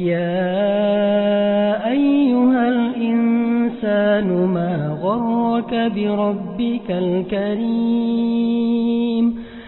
يا أيها الإنسان ما غرك بربك الكريم